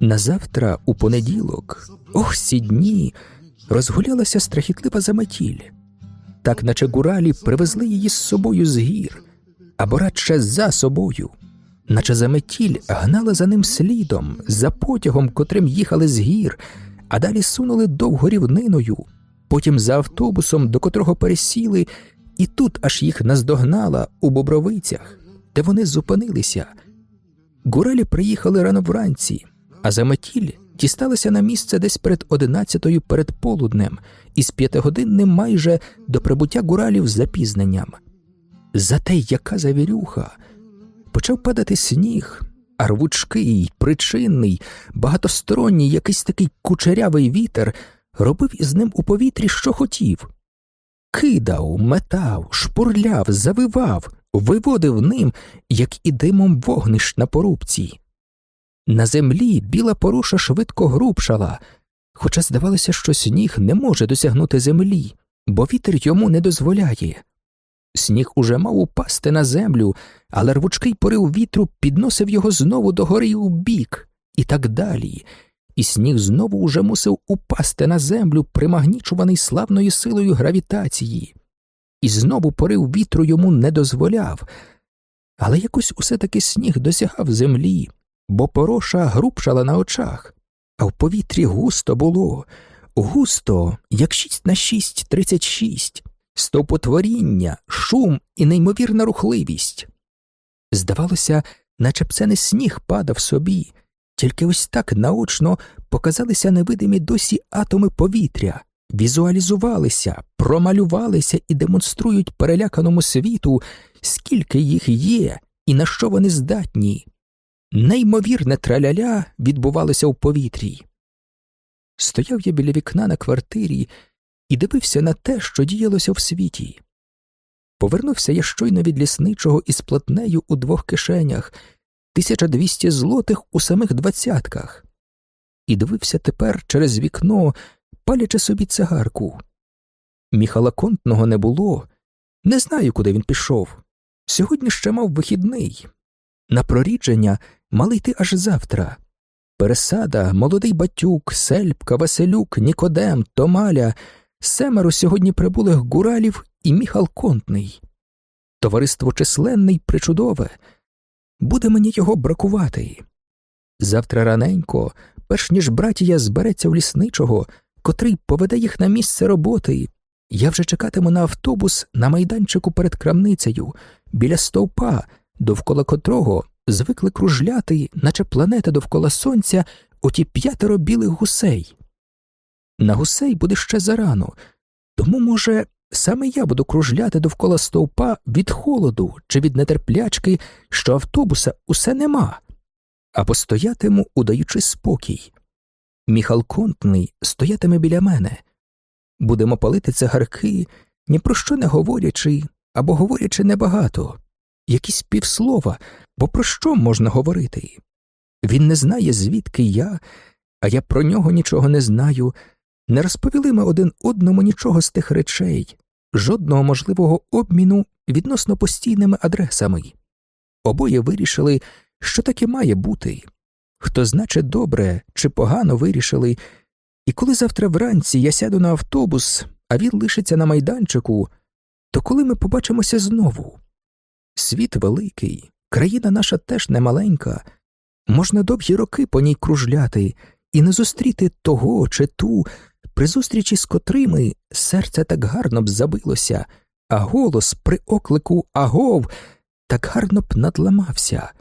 Назавтра, у понеділок, ох, ці дні, розгулялася страхітлива заметіль. Так наче гуралі привезли її з собою з гір, або радше за собою, наче заметіль гнала за ним слідом, за потягом, котрим їхали з гір, а далі сунули довго рівниною, потім за автобусом, до котрого пересіли, і тут аж їх наздогнала у Бобровицях, де вони зупинилися. Гуралі приїхали рано вранці, а заметіль дісталася на місце десь перед одинадцятою перед полуднем із п'ятигодинним майже до прибуття гуралів з запізненням. Зате яка завірюха! Почав падати сніг, а рвучкий, причинний, багатосторонній якийсь такий кучерявий вітер робив із ним у повітрі, що хотів. Кидав, метав, шпурляв, завивав, виводив ним, як і димом вогнищ на порубці. На землі біла поруша швидко грубшала, хоча здавалося, що сніг не може досягнути землі, бо вітер йому не дозволяє. Сніг уже мав упасти на землю, але рвучкий порив вітру підносив його знову догори й у бік, і так далі, і сніг знову уже мусив упасти на землю, примагнічуваний славною силою гравітації, і знову порив вітру йому не дозволяв, але якось усе таки сніг досягав землі, бо пороша грубшала на очах, а в повітрі густо було, густо, як шість на шість тридцять шість, стовпотворіння, шум і неймовірна рухливість. Здавалося, наче б це не сніг падав собі, тільки ось так наочно показалися невидимі досі атоми повітря, візуалізувалися, промалювалися і демонструють переляканому світу, скільки їх є і на що вони здатні. Неймовірне траляля відбувалося в повітрі. Стояв я біля вікна на квартирі і дивився на те, що діялося в світі. Повернувся я щойно від лісничого із платнею у двох кишенях, 1200 злотих у самих двадцятках, і дивився тепер через вікно, палячи собі цигарку. Міхала Контного не було, не знаю, куди він пішов. Сьогодні ще мав вихідний. На прорідження мали йти аж завтра. Пересада, молодий батюк, Сельпка, Василюк, Нікодем, Томаля, семеро сьогодні прибулих гуралів і Міхал Контний. Товариство численне й причудове. Буде мені його бракувати. Завтра раненько, перш ніж братія збереться в лісничого, котрий поведе їх на місце роботи, я вже чекатиму на автобус на майданчику перед крамницею, біля стовпа, довкола котрого звикли кружляти, наче планета довкола сонця, оті п'ятеро білих гусей. На гусей буде ще зарано, тому, може, саме я буду кружляти довкола стовпа від холоду чи від нетерплячки, що автобуса усе нема, або стоятиму, удаючи спокій. Міхал Контний стоятиме біля мене. Будемо палити цигарки, ні про що не говорячи, або говорячи небагато, якісь півслова, бо про що можна говорити? Він не знає, звідки я, а я про нього нічого не знаю. Не розповіли ми один одному нічого з тих речей, жодного можливого обміну відносно постійними адресами. Обоє вирішили, що таке має бути. Хто значе добре чи погано вирішили, і коли завтра вранці я сяду на автобус, а він лишиться на майданчику, то коли ми побачимося знову? Світ великий, країна наша теж немаленька, можна довгі роки по ній кружляти і не зустріти того чи ту, при зустрічі з котрими серце так гарно б забилося, а голос при оклику агов так гарно б надламався.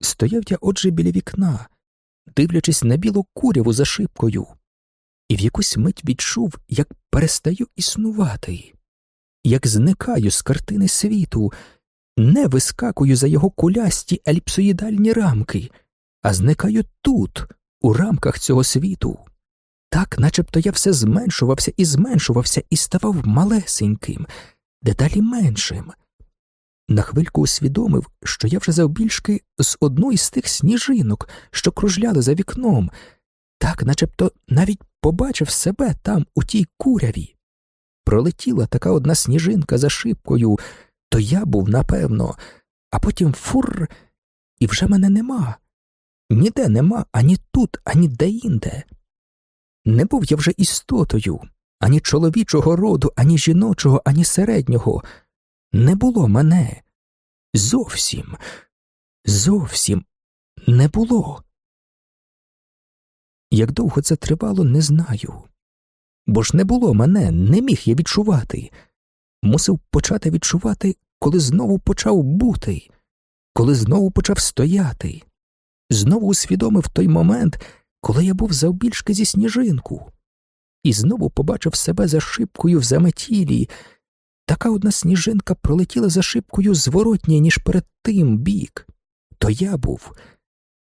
Стояв я отже біля вікна, дивлячись на білу куряву за шибкою, і в якусь мить відчув, як перестаю існувати, як зникаю з картини світу, не вискакую за його кулясті еліпсоїдальні рамки, а зникаю тут, у рамках цього світу. Так, начебто я все зменшувався і зменшувався і ставав малесеньким, дедалі меншим. На хвильку усвідомив, що я вже завбільшки з одної з тих сніжинок, що кружляли за вікном, так, начебто навіть побачив себе там, у тій куряві. Пролетіла така одна сніжинка за шибкою, то я був, напевно, а потім фур, і вже мене нема. Ніде нема ані тут, ані деінде. Не був я вже істотою, ані чоловічого роду, ані жіночого, ані середнього. Не було мене. Зовсім, зовсім не було. Як довго це тривало, не знаю. Бо ж не було мене, не міг я відчувати. Мусив почати відчувати, коли знову почав бути, коли знову почав стояти, знову усвідомив той момент, коли я був завбільшки зі сніжинку, і знову побачив себе за шибкою в заметілі. Така одна сніжинка пролетіла за шибкою зворотні, ніж перед тим бік. То я був,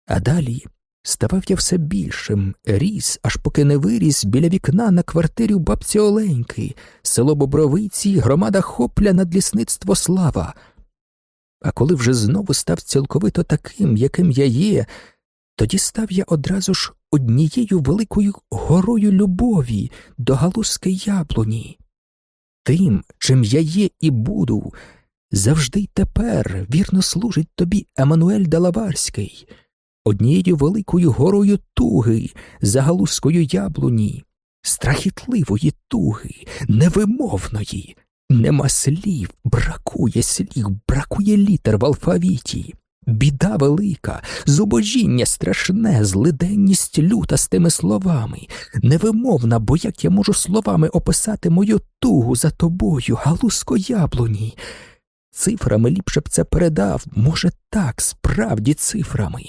а далі ставав я все більшим, ріс, аж поки не виріс біля вікна на квартирі у бабці Оленьки, село Бобровиці, громада хопля над лісництво слава. А коли вже знову став цілковито таким, яким я є, тоді став я одразу ж однією великою горою любові до галузки яблуні. Тим, чим я є і буду, завжди й тепер вірно служить тобі Еммануель Далаварський, однією великою горою туги за галузкою яблуні, страхітливої туги, невимовної. Нема слів, бракує слів, бракує літер в алфавіті. Біда велика, зубожіння страшне, злиденність люта з тими словами, невимовна, бо як я можу словами описати мою тугу за тобою, галузко яблуні. Цифрами ліпше б це передав, може, так, справді цифрами.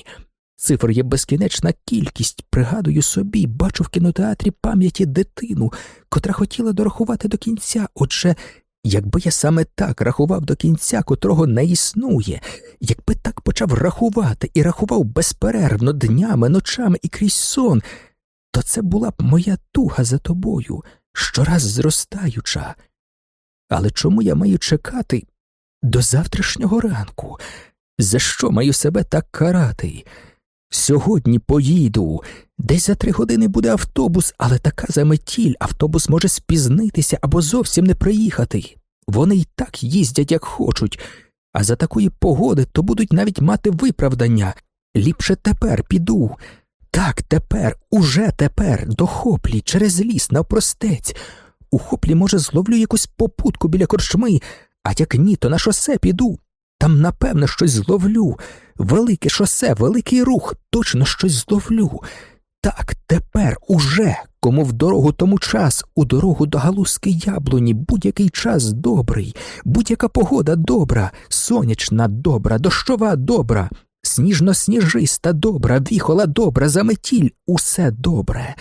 Цифр є безкінечна кількість, пригадую собі, бачу в кінотеатрі пам'яті дитину, котра хотіла дорахувати до кінця, отже, Якби я саме так рахував до кінця, котрого не існує, якби так почав рахувати і рахував безперервно днями, ночами і крізь сон, то це була б моя туга за тобою, щораз зростаюча. Але чому я маю чекати до завтрашнього ранку? За що маю себе так карати? Сьогодні поїду. Десь за три години буде автобус, але така заметіль, автобус може спізнитися або зовсім не приїхати. Вони й так їздять, як хочуть, а за такої погоди то будуть навіть мати виправдання. Ліпше тепер піду. Так, тепер, уже тепер, до хоплі, через ліс, навпростець. У хоплі, може, зловлю якусь попутку біля корчми, а як ні, то на шосе піду. Там, напевно, щось зловлю. Велике шосе, великий рух, точно щось зловлю. Так, тепер уже, кому в дорогу тому час, у дорогу до галузки яблуні, будь-який час добрий, будь-яка погода добра, сонячна добра, дощова добра, сніжно-сніжиста добра, віхола добра, заметіль, усе добре.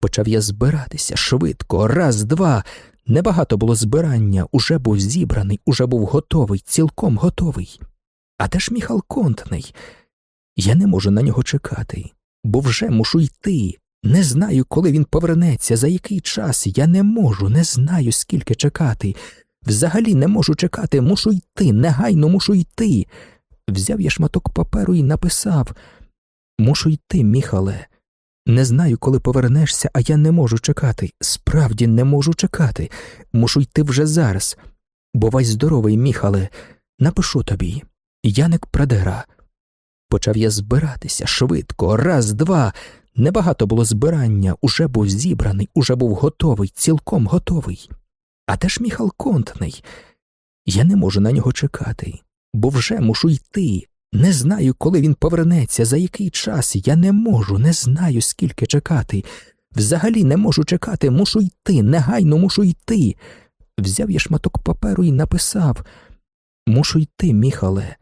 Почав я збиратися швидко, раз, два. Небагато було збирання, уже був зібраний, уже був готовий, цілком готовий. А де ж Міхал Контний? Я не можу на нього чекати, бо вже мушу йти. Не знаю, коли він повернеться, за який час. Я не можу, не знаю, скільки чекати. Взагалі не можу чекати, мушу йти, негайно мушу йти. Взяв я шматок паперу і написав Мушу йти, Міхале. Не знаю, коли повернешся, а я не можу чекати. Справді не можу чекати. Мушу йти вже зараз. Бувай здоровий, Міхале, напишу тобі. Яник Прадера. Почав я збиратися швидко, раз, два. Небагато було збирання, уже був зібраний, уже був готовий, цілком готовий. А де ж Міхал Контний? Я не можу на нього чекати, бо вже мушу йти. Не знаю, коли він повернеться, за який час. Я не можу, не знаю, скільки чекати. Взагалі не можу чекати, мушу йти, негайно мушу йти. Взяв я шматок паперу і написав Мушу йти, Міхале.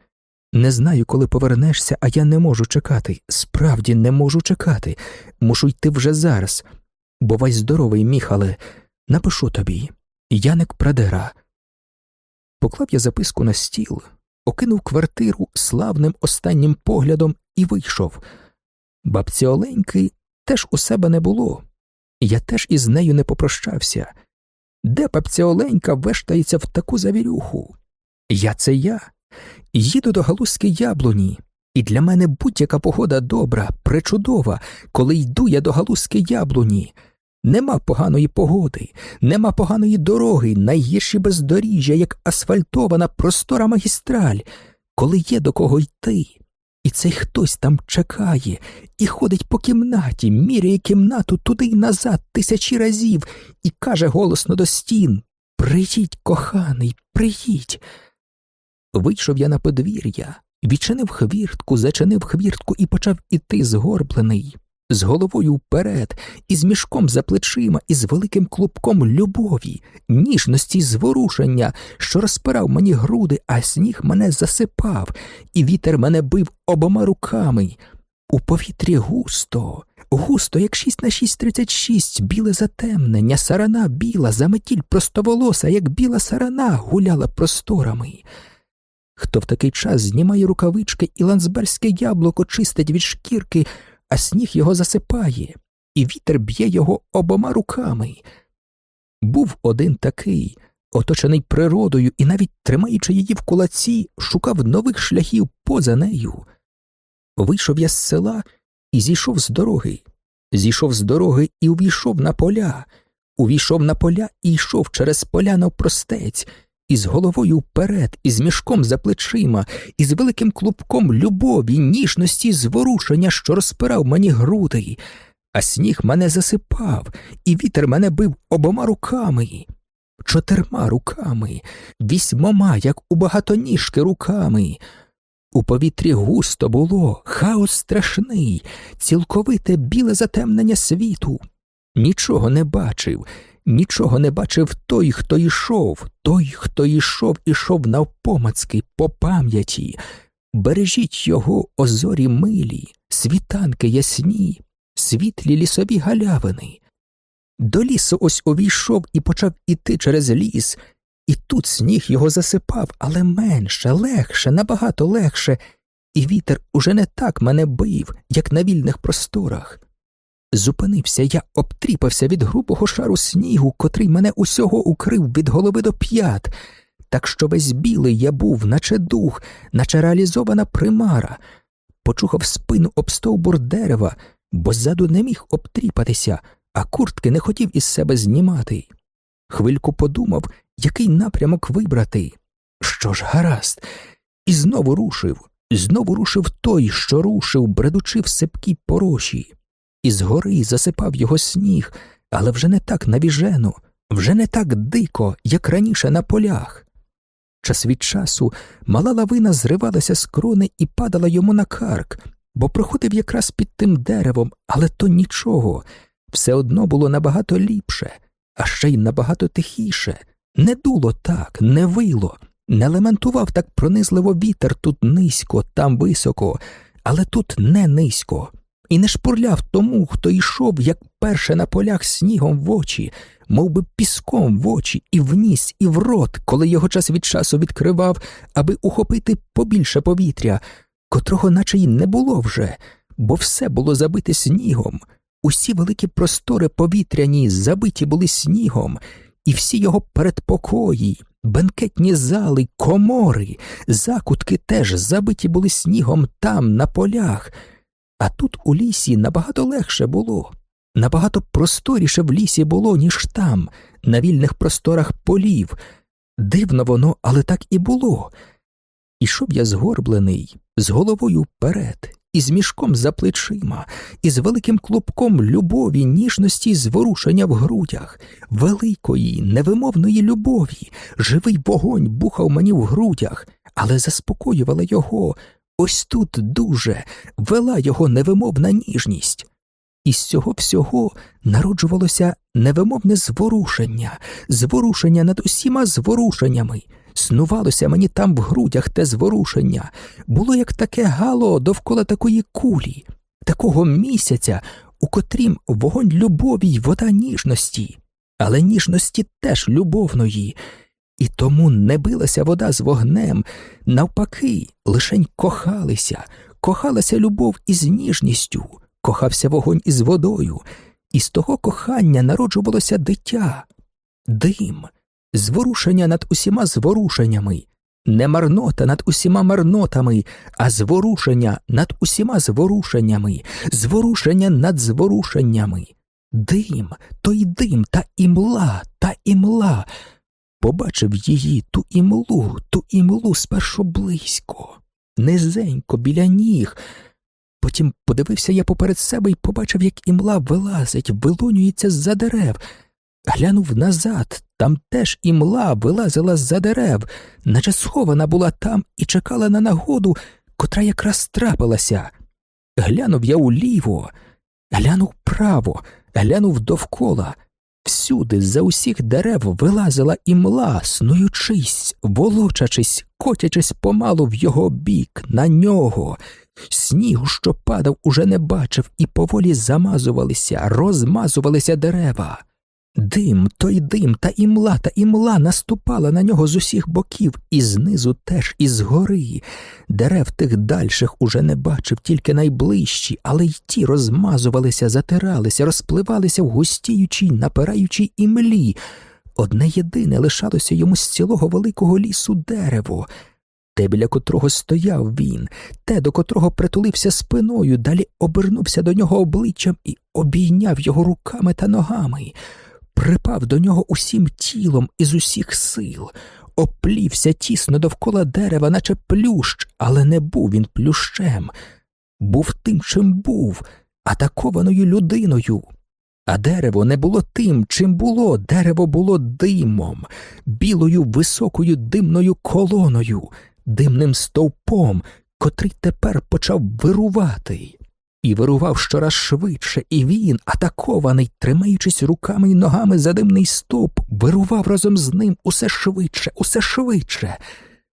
Не знаю, коли повернешся, а я не можу чекати. Справді не можу чекати. Мушу йти вже зараз. Бувай здоровий, Міхале. Напишу тобі. Яник Прадера. Поклав я записку на стіл, окинув квартиру славним останнім поглядом і вийшов. Бабці Оленьки теж у себе не було. Я теж із нею не попрощався. Де бабця Оленька вештається в таку завірюху? Я це я. Їду до галузьки яблуні, і для мене будь-яка погода добра, пречудова, коли йду я до галузьки яблуні. Нема поганої погоди, нема поганої дороги, найгірші бездоріжжя, як асфальтована простора магістраль, коли є до кого йти. І цей хтось там чекає і ходить по кімнаті, міряє кімнату туди й назад тисячі разів і каже голосно до стін Приїдь, коханий, приїдь. Вийшов я на подвір'я, відчинив хвіртку, зачинив хвіртку і почав іти згорблений, з головою вперед, із мішком за плечима, і з великим клубком любові, ніжності й зворушення, що розпирав мені груди, а сніг мене засипав, і вітер мене бив обома руками. У повітрі густо, густо, як шість на шість тридцять шість, біле затемнення, сарана біла, заметіль простоволоса, як біла сарана, гуляла просторами. Хто в такий час знімає рукавички і лансберське яблуко чистить від шкірки, а сніг його засипає, і вітер б'є його обома руками. Був один такий, оточений природою і, навіть тримаючи її в кулаці, шукав нових шляхів поза нею. Вийшов я з села і зійшов з дороги, зійшов з дороги і увійшов на поля, увійшов на поля і йшов через поля навпростець, із головою вперед, із мішком за плечима, із великим клубком любові, ніжності, зворушення, що розпирав мені груди, а сніг мене засипав, і вітер мене бив обома руками, чотирма руками, вісьмома, як у багатоніжки руками. У повітрі густо було, хаос страшний, цілковите біле затемнення світу. Нічого не бачив, нічого не бачив той, хто йшов, той, хто йшов, ішов навпомацки, по пам'яті. Бережіть його озорі милі, світанки ясні, світлі лісові галявини. До лісу ось увійшов і почав іти через ліс, і тут сніг його засипав, але менше, легше, набагато легше, і вітер уже не так мене бив, як на вільних просторах. Зупинився, я обтріпався від грубого шару снігу, котрий мене усього укрив від голови до п'ят, так що весь білий я був, наче дух, наче реалізована примара, почухав спину об стовбур дерева, бо ззаду не міг обтріпатися, а куртки не хотів із себе знімати. Хвильку подумав, який напрямок вибрати. Що ж, гаразд, і знову рушив, знову рушив той, що рушив, бредучи в сипкій пороші. І згори засипав його сніг, але вже не так навіжено, вже не так дико, як раніше на полях. Час від часу мала лавина зривалася з крони і падала йому на карк, бо проходив якраз під тим деревом, але то нічого, все одно було набагато ліпше, а ще й набагато тихіше. Не дуло так, не вило, не лементував так пронизливо вітер тут низько, там високо, але тут не низько і не шпурляв тому, хто йшов, як перше на полях снігом в очі, мов би піском в очі, і в ніс, і в рот, коли його час від часу відкривав, аби ухопити побільше повітря, котрого наче й не було вже, бо все було забите снігом. Усі великі простори повітряні забиті були снігом, і всі його передпокої, бенкетні зали, комори, закутки теж забиті були снігом там, на полях. А тут у лісі набагато легше було, набагато просторіше в лісі було, ніж там, на вільних просторах полів. Дивно воно, але так і було. Ішов я згорблений, з головою вперед, із мішком за плечима, із великим клубком любові, ніжності і зворушення в грудях, великої, невимовної любові, живий вогонь бухав мені в грудях, але заспокоювала його, Ось тут дуже вела його невимовна ніжність. Із цього всього народжувалося невимовне зворушення, зворушення над усіма зворушеннями. Снувалося мені там в грудях те зворушення, було як таке гало довкола такої кулі, такого місяця, у котрім вогонь любові й вода ніжності, але ніжності теж любовної, і тому не билася вода з вогнем, навпаки, лишень кохалися, кохалася любов із ніжністю, кохався вогонь із водою, і з того кохання народжувалося дитя, дим, зворушення над усіма зворушеннями, не марнота над усіма марнотами, а зворушення над усіма зворушеннями, зворушення над зворушеннями. Дим, той дим та імла, та імла. Побачив її ту імлу, ту імлу спершу близько, низенько біля ніг. Потім подивився я поперед себе і побачив, як імла вилазить, вилонюється з-за дерев. Глянув назад, там теж імла вилазила з-за дерев, наче схована була там і чекала на нагоду, котра якраз трапилася. Глянув я уліво, глянув право, глянув довкола. Всюди, за усіх дерев, вилазила імла, снуючись, волочачись, котячись помалу в його бік, на нього. Снігу, що падав, уже не бачив, і поволі замазувалися, розмазувалися дерева. Дим, той дим, та імла, та імла наступала на нього з усіх боків, і знизу теж, і згори. Дерев тих дальших уже не бачив, тільки найближчі, але й ті розмазувалися, затиралися, розпливалися в густіючій, напираючій імлі. Одне єдине лишалося йому з цілого великого лісу дерево. Те, біля котрого стояв він, те, до котрого притулився спиною, далі обернувся до нього обличчям і обійняв його руками та ногами припав до нього усім тілом із усіх сил, оплівся тісно довкола дерева, наче плющ, але не був він плющем, був тим, чим був, атакованою людиною. А дерево не було тим, чим було, дерево було димом, білою високою димною колоною, димним стовпом, котрий тепер почав вирувати і вирував щораз швидше, і він, атакований, тримаючись руками й ногами за димний стовп, вирував разом з ним усе швидше, усе швидше.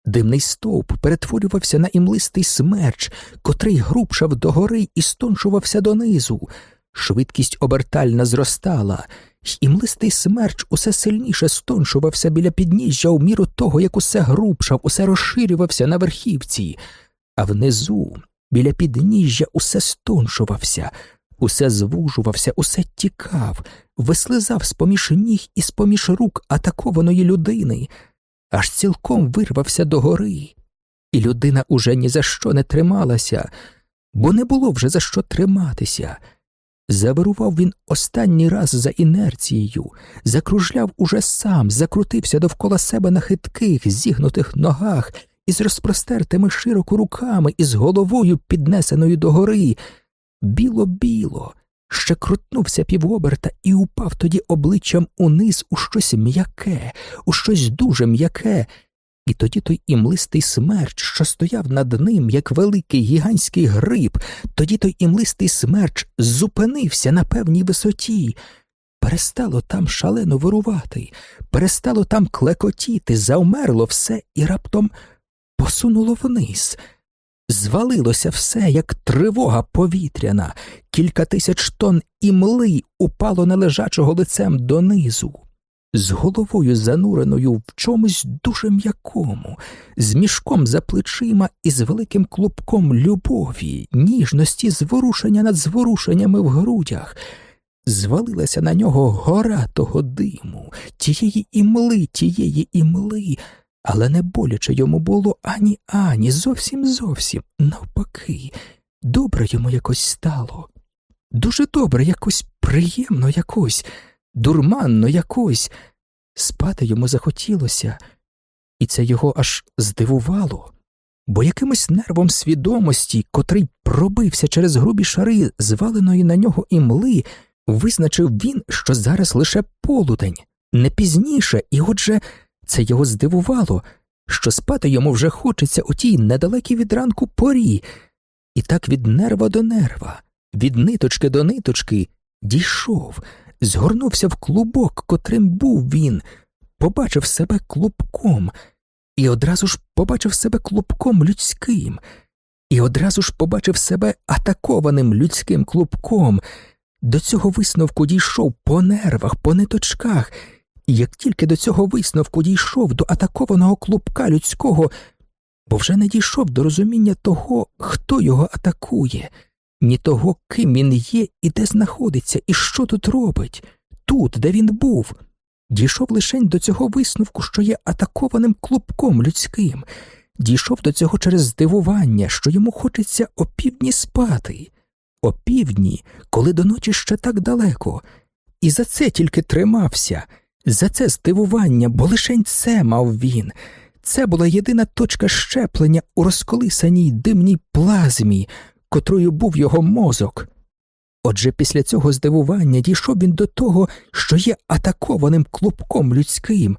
Димний стовп перетворювався на імлистий смерч, котрий грубшав догори і стоншувався донизу. Швидкість обертальна зростала, й імлистий смерч усе сильніше стоншувався біля підніжжя у міру того, як усе грубшав, усе розширювався на верхівці, а внизу біля підніжжя усе стоншувався, усе звужувався, усе тікав, вислизав з поміж ніг і з поміж рук атакованої людини, аж цілком вирвався до гори, і людина уже ні за що не трималася, бо не було вже за що триматися. Завирував він останній раз за інерцією, закружляв уже сам, закрутився довкола себе на хитких, зігнутих ногах із розпростертими широко руками, із головою, піднесеною догори. Біло-біло, ще крутнувся півоберта і упав тоді обличчям униз у щось м'яке, у щось дуже м'яке. І тоді той імлистий смерч, що стояв над ним, як великий гігантський гриб, тоді той імлистий смерч зупинився на певній висоті, перестало там шалено вирувати, перестало там клекотіти, завмерло все і раптом посунуло вниз. Звалилося все, як тривога повітряна, кілька тисяч тонн імли упало нележачого лицем донизу, з головою зануреною в чомусь дуже м'якому, з мішком за плечима і з великим клубком любові, ніжності, зворушення над зворушеннями в грудях. Звалилася на нього гора того диму, тієї імли, тієї імли але не боляче йому було ані ані, зовсім зовсім, навпаки, добре йому якось стало. Дуже добре, якось приємно якось, дурманно якось. Спати йому захотілося, і це його аж здивувало, бо якимось нервом свідомості, котрий пробився через грубі шари зваленої на нього імли, визначив він, що зараз лише полудень, не пізніше, і отже. Це його здивувало, що спати йому вже хочеться у тій недалекій від ранку порі, і так від нерва до нерва, від ниточки до ниточки дійшов, згорнувся в клубок, котрим був він, побачив себе клубком, і одразу ж побачив себе клубком людським, і одразу ж побачив себе атакованим людським клубком. До цього висновку дійшов по нервах, по ниточках як тільки до цього висновку дійшов до атакованого клубка людського, бо вже не дійшов до розуміння того, хто його атакує, ні того, ким він є і де знаходиться, і що тут робить, тут, де він був, дійшов лишень до цього висновку, що є атакованим клубком людським, дійшов до цього через здивування, що йому хочеться опівдні спати, опівдні, коли до ночі ще так далеко, і за це тільки тримався, за це здивування, бо лишень це мав він. Це була єдина точка щеплення у розколисаній димній плазмі, котрою був його мозок. Отже, після цього здивування дійшов він до того, що є атакованим клубком людським,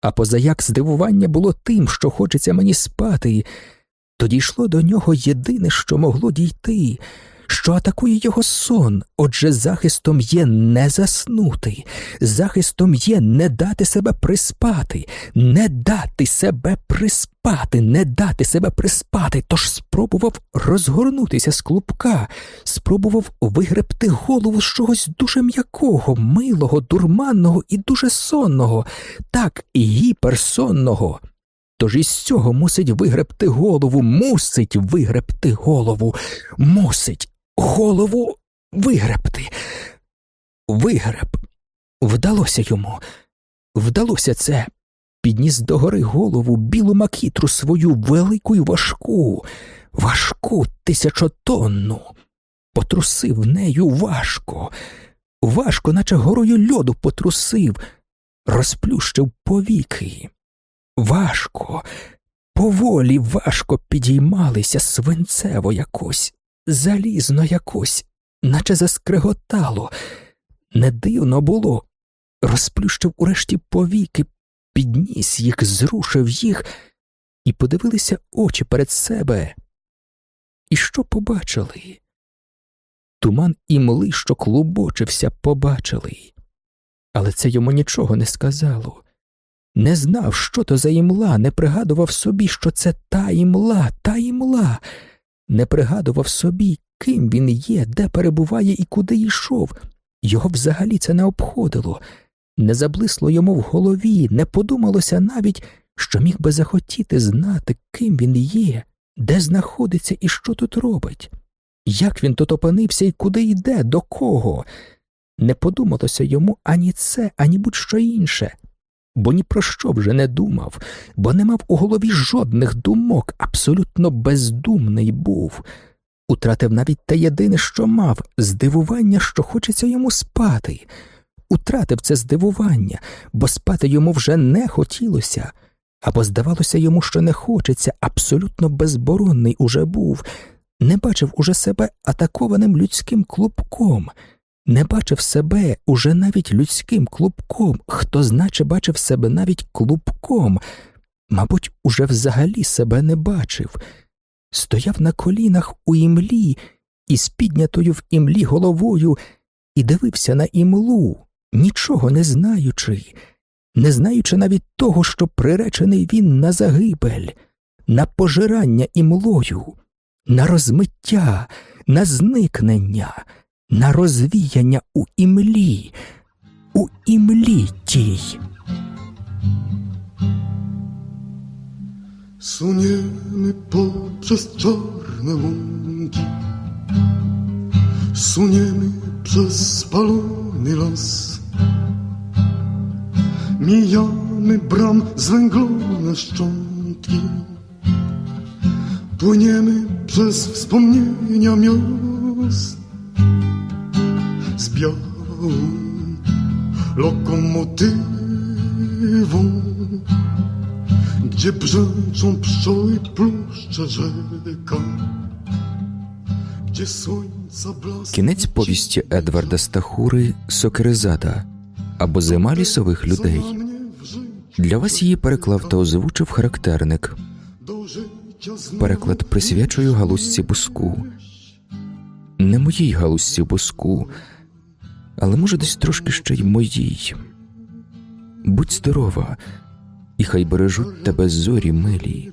а позаяк здивування було тим, що хочеться мені спати, то дійшло до нього єдине, що могло дійти що атакує його сон, отже, захистом є не заснути, захистом є не дати себе приспати, не дати себе приспати, не дати себе приспати, тож спробував розгорнутися з клубка, спробував вигребти голову з чогось дуже м'якого, милого, дурманного і дуже сонного, так і гіперсонного. Тож із цього мусить вигребти голову, мусить вигребти голову, мусить голову вигребти. Вигреб. Вдалося йому. Вдалося це. Підніс догори голову білу макітру свою велику й важку, важку тисячотонну, потрусив нею важко, важко, наче горою льоду потрусив, розплющив повіки. Важко, поволі важко підіймалися свинцево якось, залізно якось, наче заскреготало. Не дивно було. Розплющив урешті повіки, підніс їх, зрушив їх, і подивилися очі перед себе. І що побачили? Туман і мли, що клубочився, побачили, але це йому нічого не сказало. Не знав, що то за імла, не пригадував собі, що це та імла, та імла не пригадував собі, ким він є, де перебуває і куди йшов. Його взагалі це не обходило, не заблисло йому в голові, не подумалося навіть, що міг би захотіти знати, ким він є, де знаходиться і що тут робить, як він тут опинився і куди йде, до кого. Не подумалося йому ані це, ані будь що інше бо ні про що вже не думав, бо не мав у голові жодних думок, абсолютно бездумний був. Утратив навіть те єдине, що мав здивування, що хочеться йому спати. Утратив це здивування, бо спати йому вже не хотілося, або здавалося йому, що не хочеться, абсолютно безборонний уже був, не бачив уже себе атакованим людським клубком не бачив себе уже навіть людським клубком, хто значе бачив себе навіть клубком, мабуть, уже взагалі себе не бачив, стояв на колінах у імлі із піднятою в імлі головою і дивився на імлу, нічого не знаючи, не знаючи навіть того, що приречений він на загибель, на пожирання імлою, на розмиття, на зникнення на розвіяння у імлі, у імлі тій. Suniemy poprzez czarne łąki, suniemy przez spalony las. Mijamy bram zwęglone szczątki, płyniemy przez wspomnienia miast Z białą lokomotywą, gdzie brzęczą pszczoły pluszcze rzeka, gdzie słońca blask... Кінець повісті Едварда Стахури Сокерезада або Зима лісових людей. Для вас її переклав та озвучив характерник. Переклад присвячую галузці буску. Не моїй галузці буску, але може десь трошки ще й моїй. Будь здорова, і хай бережуть тебе зорі милі.